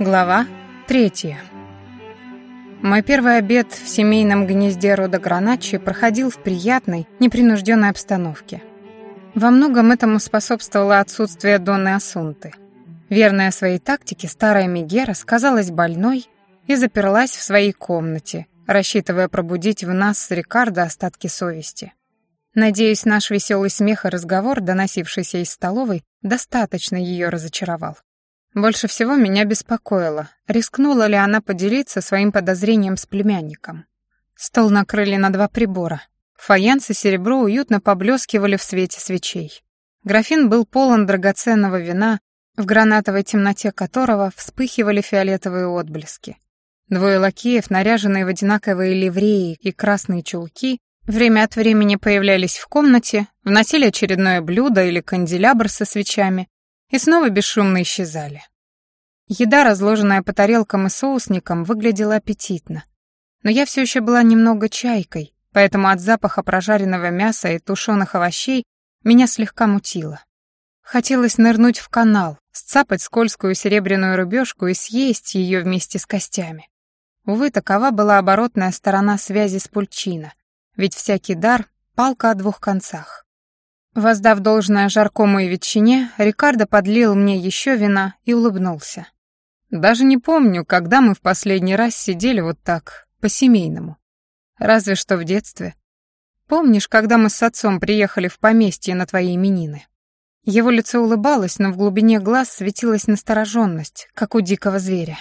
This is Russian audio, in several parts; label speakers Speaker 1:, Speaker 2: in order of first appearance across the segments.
Speaker 1: Глава третья. Мой первый обед в семейном гнезде рода Граначи проходил в приятной, непринужденной обстановке. Во многом этому способствовало отсутствие Донны Асунты. Верная своей тактике, старая Мегера сказалась больной и заперлась в своей комнате, рассчитывая пробудить в нас с Рикардо остатки совести. Надеюсь, наш веселый смех и разговор, доносившийся из столовой, достаточно ее разочаровал. Больше всего меня беспокоило, рискнула ли она поделиться своим подозрением с племянником. Стол накрыли на два прибора. Фаянс и серебро уютно поблескивали в свете свечей. Графин был полон драгоценного вина, в гранатовой темноте которого вспыхивали фиолетовые отблески. Двое лакеев, наряженные в одинаковые ливреи и красные чулки, время от времени появлялись в комнате, вносили очередное блюдо или канделябр со свечами и снова бесшумно исчезали. Еда, разложенная по тарелкам и соусникам, выглядела аппетитно. Но я все еще была немного чайкой, поэтому от запаха прожаренного мяса и тушеных овощей меня слегка мутило. Хотелось нырнуть в канал, сцапать скользкую серебряную рыбешку и съесть ее вместе с костями. Увы, такова была оборотная сторона связи с Пульчино, ведь всякий дар — палка о двух концах. Воздав должное жаркому и ветчине, Рикардо подлил мне еще вина и улыбнулся. Даже не помню, когда мы в последний раз сидели вот так, по-семейному. Разве что в детстве. Помнишь, когда мы с отцом приехали в поместье на твои именины? Его лицо улыбалось, но в глубине глаз светилась настороженность, как у дикого зверя.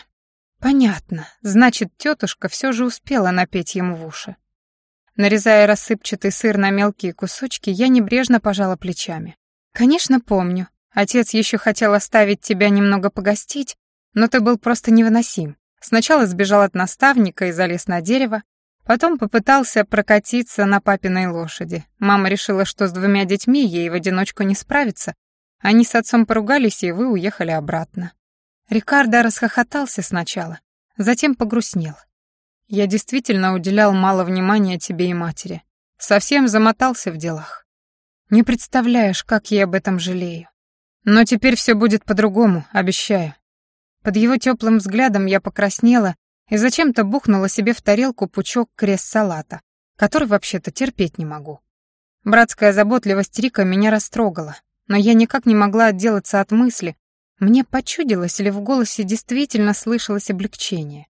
Speaker 1: Понятно, значит, тетушка все же успела напеть ему в уши. Нарезая рассыпчатый сыр на мелкие кусочки, я небрежно пожала плечами. «Конечно, помню. Отец еще хотел оставить тебя немного погостить, но ты был просто невыносим. Сначала сбежал от наставника и залез на дерево, потом попытался прокатиться на папиной лошади. Мама решила, что с двумя детьми ей в одиночку не справиться. Они с отцом поругались, и вы уехали обратно. Рикардо расхохотался сначала, затем погрустнел. Я действительно уделял мало внимания тебе и матери. Совсем замотался в делах. Не представляешь, как я об этом жалею. Но теперь все будет по-другому, обещаю. Под его теплым взглядом я покраснела и зачем-то бухнула себе в тарелку пучок крест-салата, который вообще-то терпеть не могу. Братская заботливость Рика меня растрогала, но я никак не могла отделаться от мысли, мне почудилось ли в голосе действительно слышалось облегчение.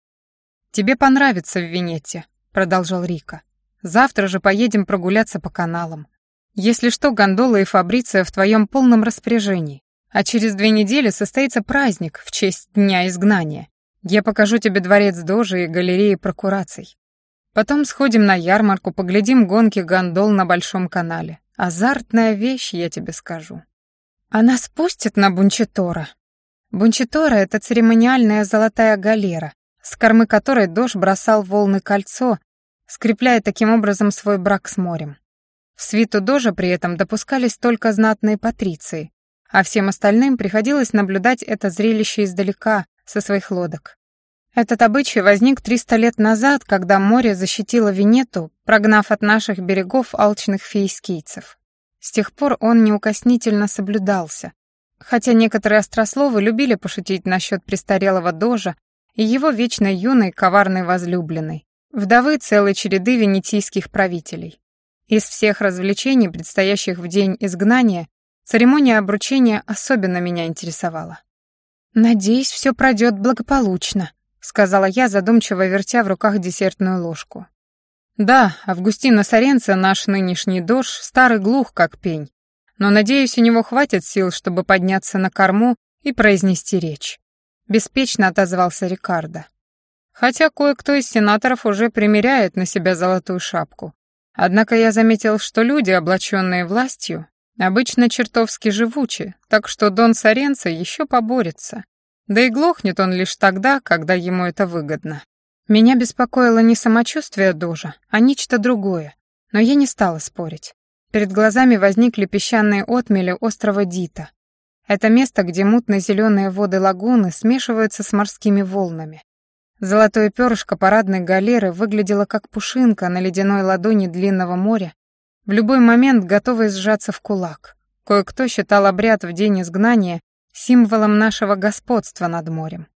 Speaker 1: «Тебе понравится в Венете», — продолжал Рика. «Завтра же поедем прогуляться по каналам. Если что, гондола и Фабриция в твоем полном распоряжении. А через две недели состоится праздник в честь Дня изгнания. Я покажу тебе дворец Дожи и галереи прокураций. Потом сходим на ярмарку, поглядим гонки гондол на Большом канале. Азартная вещь, я тебе скажу. Она спустит на Бунчитора. Бунчитора — это церемониальная золотая галера, с кормы которой дождь бросал волны кольцо, скрепляя таким образом свой брак с морем. В свиту дожа при этом допускались только знатные патриции, а всем остальным приходилось наблюдать это зрелище издалека, со своих лодок. Этот обычай возник 300 лет назад, когда море защитило Венету, прогнав от наших берегов алчных фейскийцев. С тех пор он неукоснительно соблюдался, хотя некоторые острословы любили пошутить насчет престарелого дожа и его вечно юной коварной возлюбленной, вдовы целой череды венетийских правителей. Из всех развлечений, предстоящих в день изгнания, церемония обручения особенно меня интересовала. «Надеюсь, все пройдет благополучно», — сказала я, задумчиво вертя в руках десертную ложку. «Да, Августина Соренца, наш нынешний дож, старый глух, как пень, но, надеюсь, у него хватит сил, чтобы подняться на корму и произнести речь. Беспечно отозвался Рикардо. Хотя кое-кто из сенаторов уже примеряет на себя золотую шапку. Однако я заметил, что люди, облаченные властью, обычно чертовски живучи, так что Дон Соренцо еще поборется. Да и глохнет он лишь тогда, когда ему это выгодно. Меня беспокоило не самочувствие Дожа, а нечто другое, но я не стала спорить. Перед глазами возникли песчаные отмели острова Дита, это место, где мутно-зеленые воды лагуны смешиваются с морскими волнами. Золотое перышко парадной галеры выглядело как пушинка на ледяной ладони длинного моря, в любой момент готовая сжаться в кулак. Кое-кто считал обряд в день изгнания символом нашего господства над морем.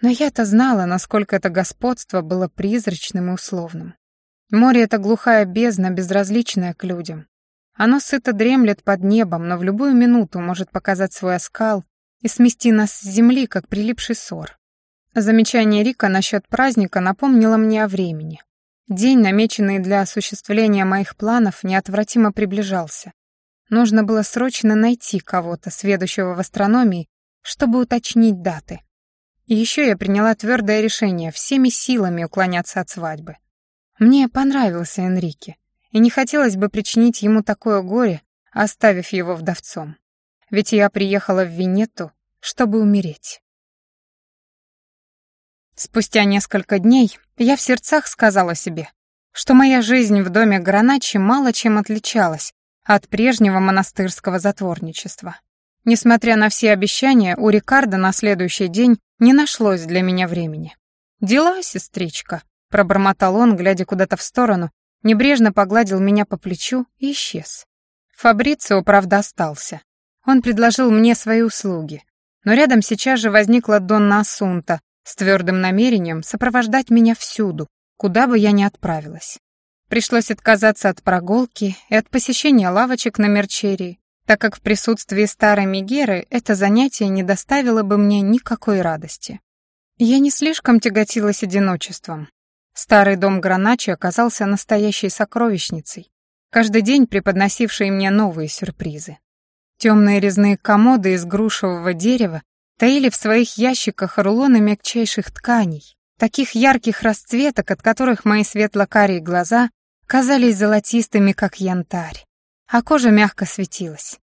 Speaker 1: Но я-то знала, насколько это господство было призрачным и условным. Море — это глухая бездна, безразличная к людям. Оно сыто дремлет под небом, но в любую минуту может показать свой оскал и смести нас с земли, как прилипший ссор. Замечание Рика насчет праздника напомнило мне о времени. День, намеченный для осуществления моих планов, неотвратимо приближался. Нужно было срочно найти кого-то, сведущего в астрономии, чтобы уточнить даты. И еще я приняла твердое решение всеми силами уклоняться от свадьбы. Мне понравился Энрике, и не хотелось бы причинить ему такое горе, оставив его вдовцом. Ведь я приехала в Венету, чтобы умереть. Спустя несколько дней я в сердцах сказала себе, что моя жизнь в доме Граначи мало чем отличалась от прежнего монастырского затворничества. Несмотря на все обещания, у Рикардо на следующий день не нашлось для меня времени. «Дела, сестричка», — пробормотал он, глядя куда-то в сторону, небрежно погладил меня по плечу и исчез. Фабрицио, правда, остался. Он предложил мне свои услуги, но рядом сейчас же возникла Донна Асунта, с твердым намерением сопровождать меня всюду, куда бы я ни отправилась. Пришлось отказаться от прогулки и от посещения лавочек на Мерчерии, так как в присутствии старой Мегеры это занятие не доставило бы мне никакой радости. Я не слишком тяготилась одиночеством. Старый дом Граначи оказался настоящей сокровищницей, каждый день преподносившей мне новые сюрпризы. Темные резные комоды из грушевого дерева таили в своих ящиках рулоны мягчайших тканей, таких ярких расцветок, от которых мои светло-карие глаза казались золотистыми, как янтарь, а кожа мягко светилась.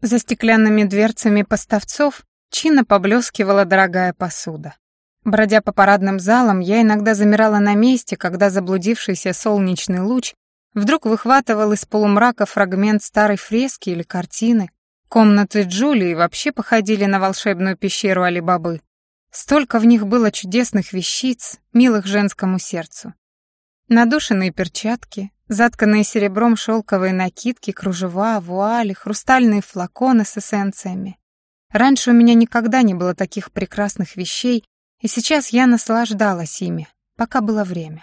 Speaker 1: За стеклянными дверцами поставцов чинно поблескивала дорогая посуда. Бродя по парадным залам, я иногда замирала на месте, когда заблудившийся солнечный луч вдруг выхватывал из полумрака фрагмент старой фрески или картины, Комнаты Джулии вообще походили на волшебную пещеру Алибабы. Столько в них было чудесных вещиц, милых женскому сердцу. Надушенные перчатки, затканные серебром шелковые накидки, кружева, вуали, хрустальные флаконы с эссенциями. Раньше у меня никогда не было таких прекрасных вещей, и сейчас я наслаждалась ими, пока было время.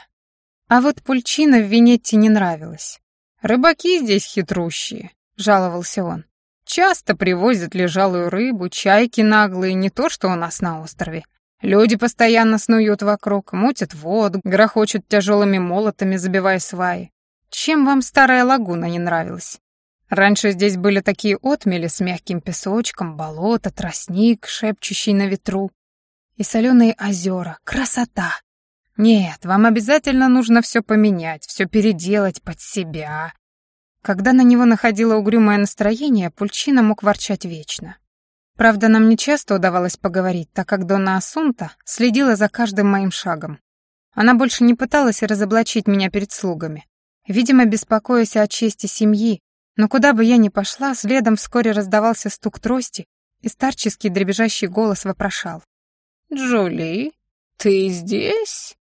Speaker 1: А вот пульчина в Венетте не нравилась. «Рыбаки здесь хитрущие», — жаловался он. Часто привозят лежалую рыбу, чайки наглые, не то что у нас на острове. Люди постоянно снуют вокруг, мутят воду, грохочут тяжелыми молотами, забивая сваи. Чем вам старая лагуна не нравилась? Раньше здесь были такие отмели с мягким песочком, болото, тростник, шепчущий на ветру. И соленые озера. Красота! Нет, вам обязательно нужно все поменять, все переделать под себя. Когда на него находило угрюмое настроение, Пульчина мог ворчать вечно. Правда, нам не часто удавалось поговорить, так как Дона Асунта следила за каждым моим шагом. Она больше не пыталась разоблачить меня перед слугами, видимо, беспокоясь о чести семьи, но куда бы я ни пошла, следом вскоре раздавался стук трости, и старческий дребезжащий голос вопрошал. «Джули, ты здесь?»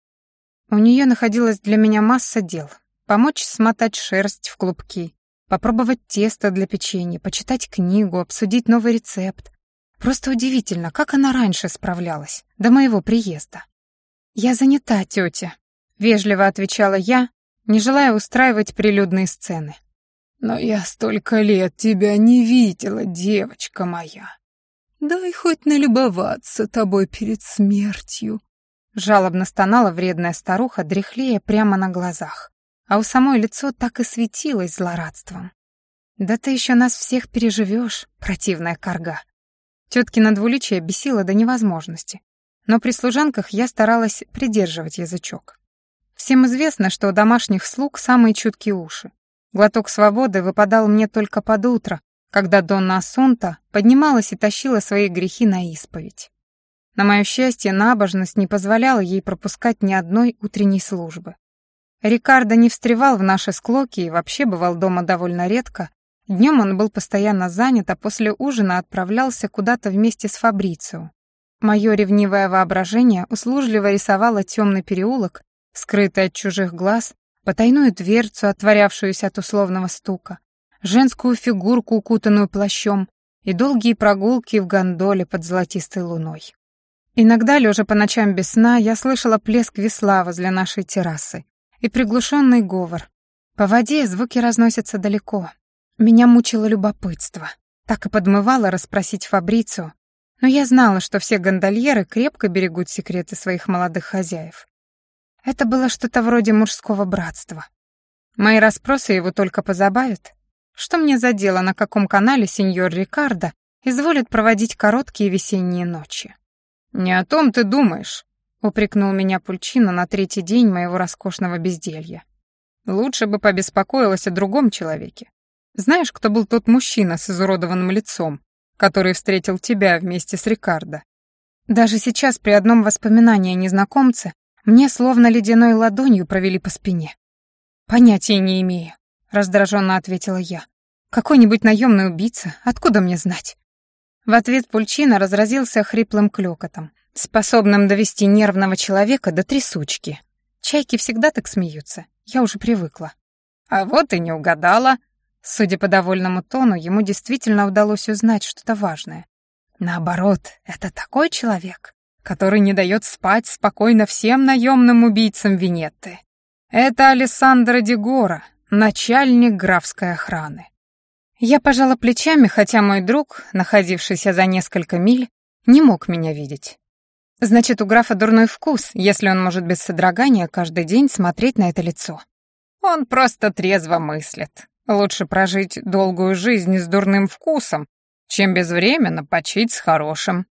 Speaker 1: У нее находилась для меня масса дел, Помочь смотать шерсть в клубки, попробовать тесто для печенья, почитать книгу, обсудить новый рецепт. Просто удивительно, как она раньше справлялась, до моего приезда. «Я занята, тетя», — вежливо отвечала я, не желая устраивать прилюдные сцены. «Но я столько лет тебя не видела, девочка моя. Дай хоть налюбоваться тобой перед смертью», — жалобно стонала вредная старуха, дряхлея прямо на глазах а у самой лицо так и светилось злорадством. «Да ты еще нас всех переживешь, противная корга». Теткина двуличие бесило до невозможности, но при служанках я старалась придерживать язычок. Всем известно, что у домашних слуг самые чуткие уши. Глоток свободы выпадал мне только под утро, когда Донна Асунта поднималась и тащила свои грехи на исповедь. На мое счастье, набожность не позволяла ей пропускать ни одной утренней службы. Рикардо не встревал в наши склоки и вообще бывал дома довольно редко. Днем он был постоянно занят, а после ужина отправлялся куда-то вместе с Фабрицио. Мое ревнивое воображение услужливо рисовало темный переулок, скрытый от чужих глаз, потайную дверцу, отворявшуюся от условного стука, женскую фигурку, укутанную плащом, и долгие прогулки в гондоле под золотистой луной. Иногда, лежа по ночам без сна, я слышала плеск весла возле нашей террасы и приглушенный говор. По воде звуки разносятся далеко. Меня мучило любопытство. Так и подмывало расспросить Фабрицу, но я знала, что все гондольеры крепко берегут секреты своих молодых хозяев. Это было что-то вроде мужского братства. Мои расспросы его только позабавят. Что мне за дело, на каком канале сеньор Рикардо изволит проводить короткие весенние ночи? «Не о том ты думаешь», — упрекнул меня Пульчино на третий день моего роскошного безделья. «Лучше бы побеспокоилась о другом человеке. Знаешь, кто был тот мужчина с изуродованным лицом, который встретил тебя вместе с Рикардо?» Даже сейчас при одном воспоминании о незнакомце мне словно ледяной ладонью провели по спине. «Понятия не имею», — раздраженно ответила я. «Какой-нибудь наемный убийца? Откуда мне знать?» В ответ Пульчина разразился хриплым клёкотом, способным довести нервного человека до трясучки. Чайки всегда так смеются, я уже привыкла. «А вот и не угадала», Судя по довольному тону, ему действительно удалось узнать что-то важное. Наоборот, это такой человек, который не дает спать спокойно всем наемным убийцам Венетты. Это Алессандро Дегора, начальник графской охраны. Я пожала плечами, хотя мой друг, находившийся за несколько миль, не мог меня видеть. Значит, у графа дурной вкус, если он может без содрогания каждый день смотреть на это лицо. Он просто трезво мыслит. Лучше прожить долгую жизнь с дурным вкусом, чем безвременно почить с хорошим.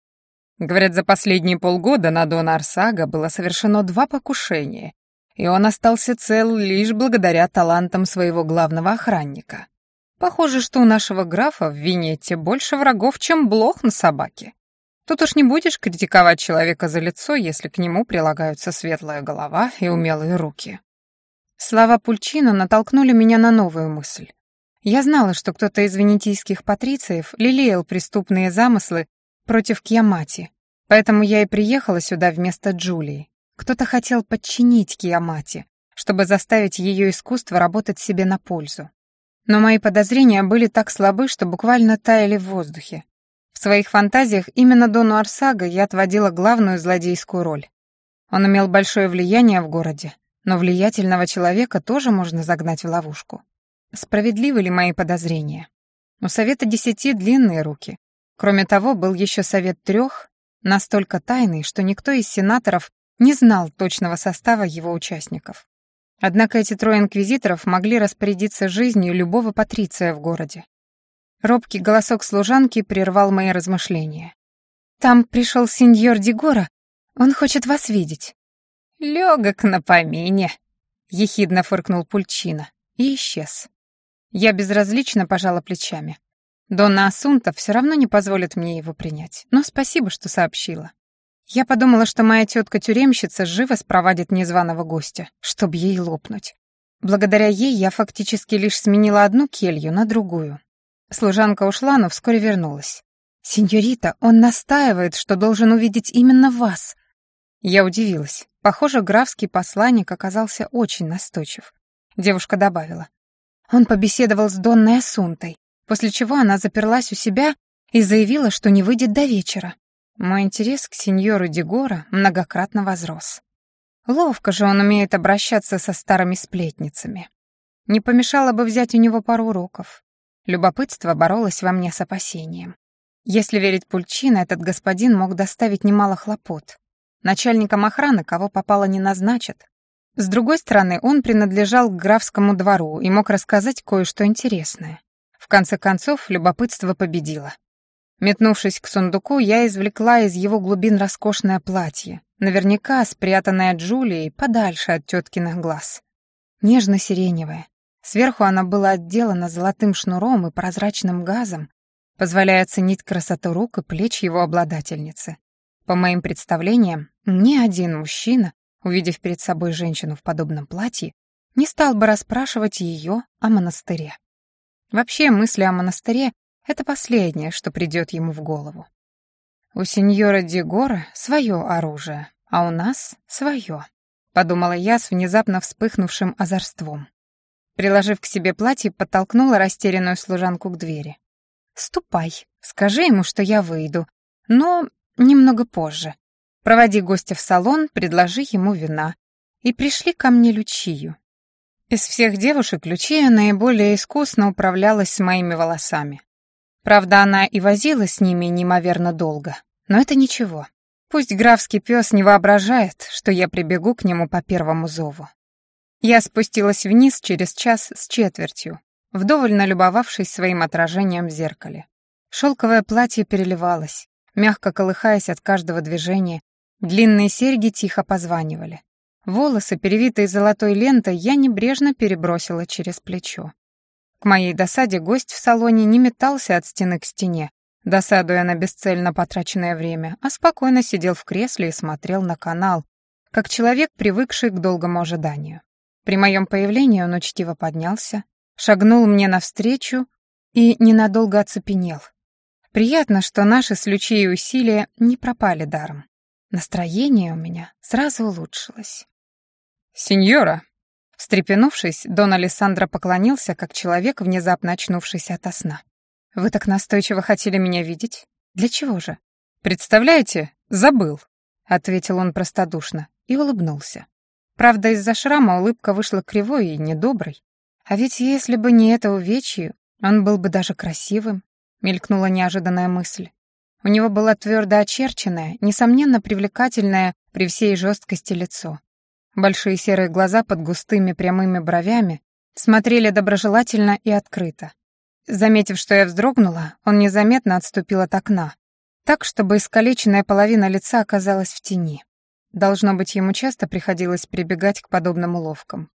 Speaker 1: Говорят, за последние полгода на Дона Арсага было совершено два покушения, и он остался цел лишь благодаря талантам своего главного охранника. Похоже, что у нашего графа в Венете больше врагов, чем блох на собаке. Тут уж не будешь критиковать человека за лицо, если к нему прилагаются светлая голова и умелые руки. Слова Пульчино натолкнули меня на новую мысль. Я знала, что кто-то из венетийских патрициев лелеял преступные замыслы против Киамати. Поэтому я и приехала сюда вместо Джулии. Кто-то хотел подчинить Киамати, чтобы заставить ее искусство работать себе на пользу. Но мои подозрения были так слабы, что буквально таяли в воздухе. В своих фантазиях именно Дону Арсага я отводила главную злодейскую роль. Он имел большое влияние в городе, но влиятельного человека тоже можно загнать в ловушку. Справедливы ли мои подозрения? У Совета Десяти длинные руки, Кроме того, был еще совет трех, настолько тайный, что никто из сенаторов не знал точного состава его участников. Однако эти трое инквизиторов могли распорядиться жизнью любого патриция в городе. Робкий голосок служанки прервал мои размышления. «Там пришел сеньор Дигора, он хочет вас видеть». «Легок на помине», — ехидно фыркнул Пульчина и исчез. Я безразлично пожала плечами. Донна Асунта все равно не позволит мне его принять, но спасибо, что сообщила. Я подумала, что моя тетка-тюремщица живо спровадит незваного гостя, чтобы ей лопнуть. Благодаря ей я фактически лишь сменила одну келью на другую. Служанка ушла, но вскоре вернулась. «Сеньорита, он настаивает, что должен увидеть именно вас». Я удивилась. Похоже, графский посланник оказался очень настойчив. Девушка добавила. Он побеседовал с Донной Асунтой после чего она заперлась у себя и заявила, что не выйдет до вечера. Мой интерес к сеньору Дегора многократно возрос. Ловко же он умеет обращаться со старыми сплетницами. Не помешало бы взять у него пару уроков. Любопытство боролось во мне с опасением. Если верить Пульчино, этот господин мог доставить немало хлопот. Начальником охраны кого попало не назначат. С другой стороны, он принадлежал к графскому двору и мог рассказать кое-что интересное. В конце концов, любопытство победило. Метнувшись к сундуку, я извлекла из его глубин роскошное платье, наверняка спрятанное Джулией подальше от теткиных глаз. Нежно-сиреневое. Сверху оно было отделано золотым шнуром и прозрачным газом, позволяя оценить красоту рук и плеч его обладательницы. По моим представлениям, ни один мужчина, увидев перед собой женщину в подобном платье, не стал бы расспрашивать ее о монастыре. Вообще, мысли о монастыре — это последнее, что придет ему в голову. У сеньора Дегора свое оружие, а у нас свое, подумала я с внезапно вспыхнувшим озорством. Приложив к себе платье, подтолкнула растерянную служанку к двери. «Ступай, скажи ему, что я выйду, но немного позже. Проводи гостя в салон, предложи ему вина. И пришли ко мне Лючию. Из всех девушек Лючия наиболее искусно управлялась с моими волосами. Правда, она и возилась с ними неимоверно долго. Но это ничего. Пусть графский пес не воображает, что я прибегу к нему по первому зову. Я спустилась вниз через час с четвертью, вдоволь налюбовавшись своим отражением в зеркале. Шелковое платье переливалось, мягко колыхаясь от каждого движения, длинные серьги тихо позванивали. Волосы, перевитые золотой лентой, я небрежно перебросила через плечо. К моей досаде гость в салоне не метался от стены к стене, досадуя на бесцельно потраченное время, а спокойно сидел в кресле и смотрел на канал, как человек, привыкший к долгому ожиданию. При моем появлении он учтиво поднялся, шагнул мне навстречу и ненадолго оцепенел. Приятно, что наши с Лючей усилия не пропали даром. Настроение у меня сразу улучшилось.
Speaker 2: «Сеньора!»
Speaker 1: Встрепенувшись, Дон Алессандро поклонился, как человек, внезапно очнувшийся ото сна. «Вы так настойчиво хотели меня видеть? Для чего же?»
Speaker 2: «Представляете, забыл», —
Speaker 1: ответил он простодушно и улыбнулся. Правда, из-за шрама улыбка вышла кривой и недоброй. А ведь если бы не это увечье, он был бы даже красивым, мелькнула неожиданная мысль. У него было твердо очерченное, несомненно привлекательное при всей жесткости лицо. Большие серые глаза под густыми прямыми бровями смотрели доброжелательно и открыто. Заметив, что я вздрогнула, он незаметно отступил от окна, так, чтобы искалеченная половина лица оказалась в тени. Должно быть, ему часто приходилось прибегать к подобным уловкам.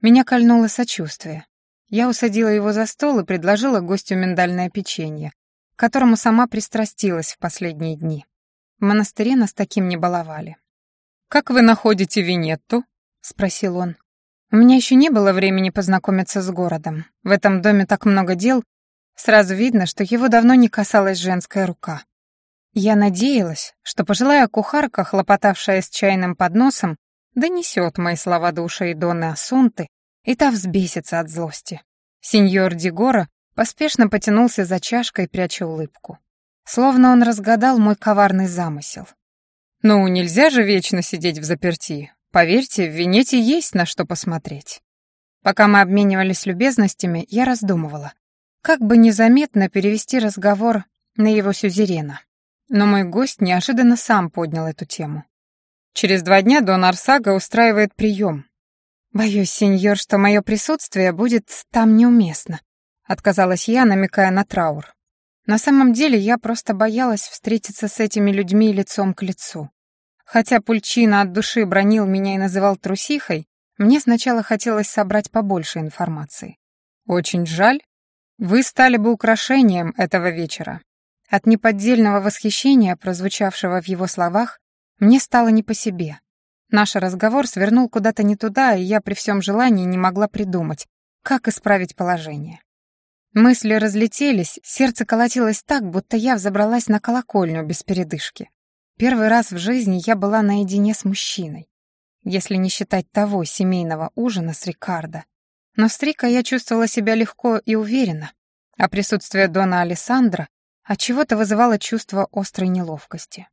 Speaker 1: Меня кольнуло сочувствие. Я усадила его за стол и предложила гостю миндальное печенье, к которому сама пристрастилась в последние дни. В монастыре нас таким не баловали.
Speaker 2: «Как вы находите Винетту?» — спросил он.
Speaker 1: «У меня еще не было времени познакомиться с городом. В этом доме так много дел, Сразу видно, что его давно не касалась женская рука. Я надеялась, что пожилая кухарка, хлопотавшая с чайным подносом, донесет мои слова до ушей Донны Асунты, и та взбесится от злости. Сеньор Дигора поспешно потянулся за чашкой, пряча улыбку. Словно он разгадал мой коварный замысел.
Speaker 2: «Ну, нельзя же вечно сидеть в заперти. Поверьте, в Венете есть на что посмотреть».
Speaker 1: Пока мы обменивались любезностями, я раздумывала, как бы незаметно перевести разговор на его сюзерена. Но мой гость неожиданно сам поднял эту тему.
Speaker 2: Через два дня Дон Арсага устраивает прием.
Speaker 1: «Боюсь, сеньор, что мое присутствие будет там неуместно», — отказалась я, намекая на траур. На самом деле я просто боялась встретиться с этими людьми лицом к лицу. Хотя Пульчина от души бронил меня и называл трусихой, мне сначала хотелось собрать побольше информации.
Speaker 2: «Очень жаль», вы стали бы украшением этого вечера.
Speaker 1: От неподдельного восхищения, прозвучавшего в его словах, мне стало не по себе. Наш разговор свернул куда-то не туда, и я при всем желании не могла придумать, как исправить положение. Мысли разлетелись, сердце колотилось так, будто я взобралась на колокольню без передышки. Первый раз в жизни я была наедине с мужчиной, если не считать того семейного ужина с Рикардо, но с Рика я чувствовала себя легко и уверенно, а присутствие Дона Алессандра отчего-то вызывало чувство острой неловкости.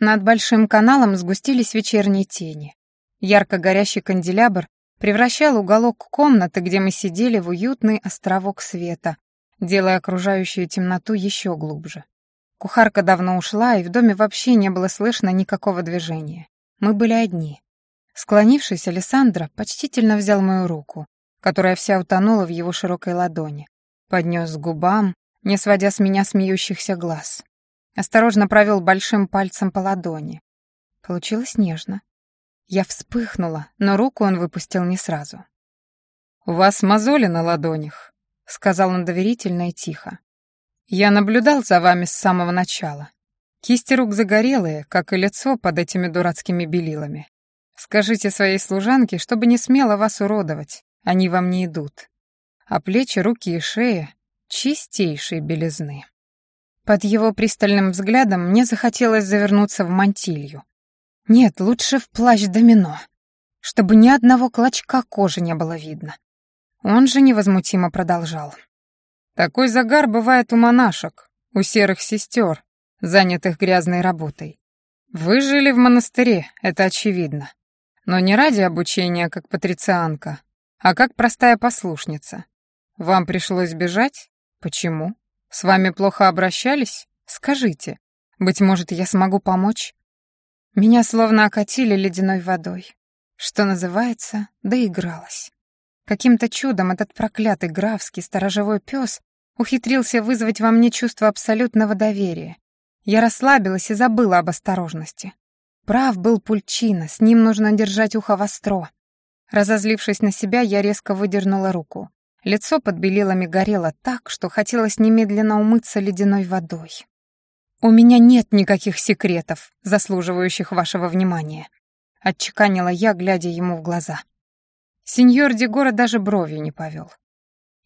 Speaker 1: Над большим каналом сгустились вечерние тени. Ярко горящий канделябр превращал уголок комнаты, где мы сидели, в уютный островок света, делая окружающую темноту еще глубже. Кухарка давно ушла, и в доме вообще не было слышно никакого движения. Мы были одни. Склонившись, Александра почтительно взял мою руку, которая вся утонула в его широкой ладони. Поднес к губам, не сводя с меня смеющихся глаз. Осторожно провел большим пальцем по ладони. Получилось нежно. Я вспыхнула, но руку он выпустил не сразу.
Speaker 2: «У вас мозоли на ладонях», — сказал он доверительно и тихо. «Я наблюдал за вами с самого начала. Кисти рук загорелые, как и лицо под этими дурацкими белилами. Скажите своей служанке, чтобы не смело вас уродовать. Они вам не идут. А плечи, руки и шея — чистейшей белизны.
Speaker 1: Под его пристальным взглядом мне захотелось завернуться в мантилью. Нет, лучше в плащ-домино, чтобы ни одного клочка кожи не было видно. Он же невозмутимо продолжал.
Speaker 2: Такой загар бывает у монашек, у серых сестер, занятых грязной работой. Вы жили в монастыре, это очевидно. Но не ради обучения как патрицианка, а как простая послушница. Вам пришлось бежать? Почему? С вами плохо обращались? Скажите. Быть может, я смогу помочь? Меня словно окатили ледяной водой. Что называется, доигралась. Каким-то чудом этот проклятый графский сторожевой пес ухитрился вызвать во мне чувство абсолютного доверия. Я расслабилась и забыла об осторожности. Прав был Пульчина, с ним нужно держать ухо востро. Разозлившись на себя, я резко выдернула руку. Лицо под белилами горело так, что хотелось немедленно умыться ледяной водой. «У меня нет никаких секретов, заслуживающих вашего внимания», — отчеканила я, глядя ему в глаза. Сеньор Дегора даже бровью не повел.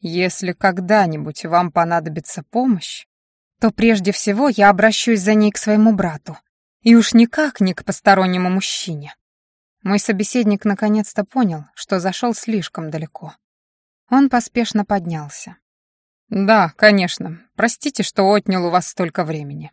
Speaker 2: «Если когда-нибудь вам понадобится помощь, то прежде всего я обращусь за ней к своему брату, и уж никак не к постороннему мужчине». Мой собеседник наконец-то понял, что зашел слишком далеко. Он поспешно поднялся. «Да, конечно. Простите, что отнял у вас столько времени».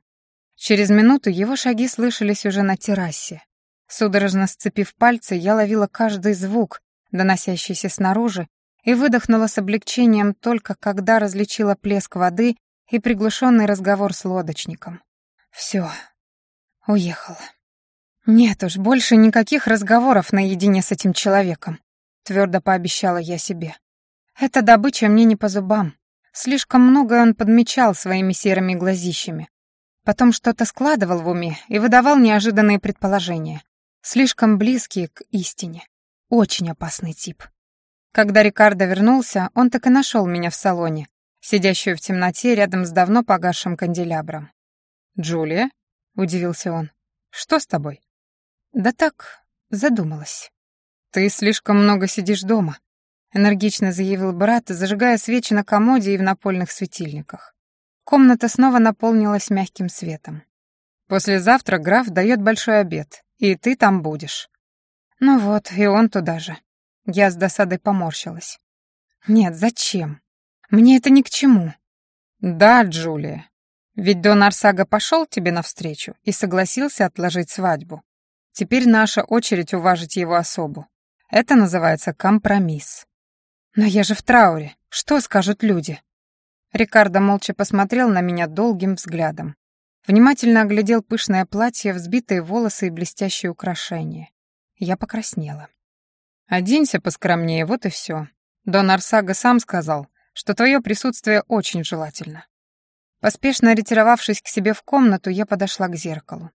Speaker 2: Через минуту его шаги слышались уже на террасе. Судорожно сцепив пальцы, я ловила каждый звук, доносящийся снаружи, и выдохнула с облегчением только когда различила плеск воды и приглушенный разговор с лодочником. Все, уехала. Нет уж, больше никаких разговоров наедине с этим человеком, твердо пообещала я себе. Эта добыча мне не по зубам. Слишком многое он подмечал своими серыми глазищами. Потом что-то складывал в уме и выдавал неожиданные предположения, слишком близкие к истине. Очень опасный тип. Когда Рикардо вернулся, он так и нашел меня в салоне, сидящую в темноте рядом с давно погасшим канделябром. «Джулия?» — удивился он. «Что с тобой?» «Да так, задумалась». «Ты слишком много сидишь дома», — энергично заявил брат, зажигая свечи на комоде и в напольных светильниках. Комната снова наполнилась мягким светом. «Послезавтра граф дает большой обед, и ты там будешь. Ну вот, и он туда же. Я с досадой поморщилась. Нет, зачем? Мне это ни к чему. Да, Джулия. Ведь Дон Арсага пошел тебе навстречу и согласился отложить свадьбу. Теперь наша очередь уважить его особу. Это называется компромисс. Но я же в трауре. Что скажут люди? Рикардо молча посмотрел на меня долгим взглядом. Внимательно оглядел пышное платье, взбитые волосы и блестящие украшения. Я покраснела. «Оденься поскромнее, вот и все. Дон Арсага сам сказал, что твое присутствие очень желательно». Поспешно ретировавшись к себе в комнату, я подошла к зеркалу.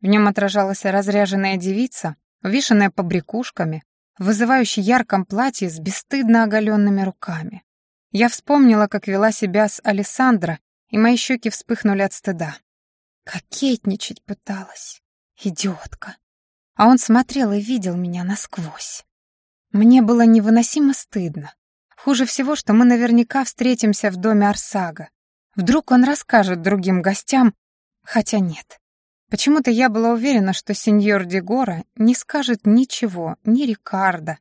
Speaker 2: В нем отражалась разряженная девица, увешанная побрякушками, вызывающая ярком платье с бесстыдно оголенными руками. Я вспомнила, как вела себя с Алессандро, и мои щеки вспыхнули от стыда. Кокетничать пыталась. Идиотка а он смотрел и видел меня насквозь. Мне было невыносимо стыдно. Хуже всего, что мы наверняка встретимся в доме Арсага. Вдруг он расскажет другим гостям, хотя нет. Почему-то я была уверена, что сеньор Дегора не скажет ничего ни Рикардо,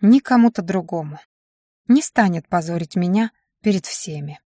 Speaker 2: ни кому-то другому. Не станет позорить меня перед всеми.